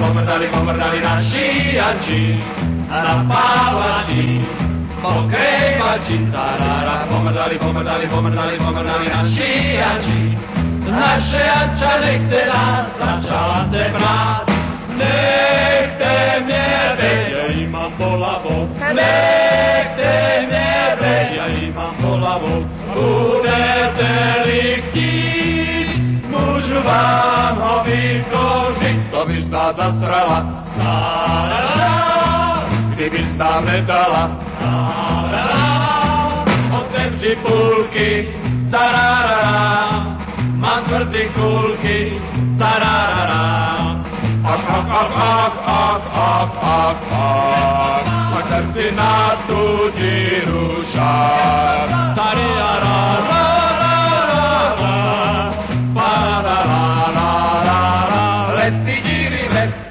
pomrdali, pomrdali naši jači, napávači, pokrepači, zarara, pomrdali, pomrdali, pomrdali, pomrdali naši jači. Naše jača nechce dát, začala se brát, nechte mě být, ja jí mám po lavou, nechte mě být, já jí mám po budete-li chtít, vám vykožiť, to by nás nasrala, kdyby sám nedala, otevři půlky, cararara, mám tvrdý kulky, cararara, ach, ach, ach, ach, ach, ach, ach, ach, a chcem si na tú díru back.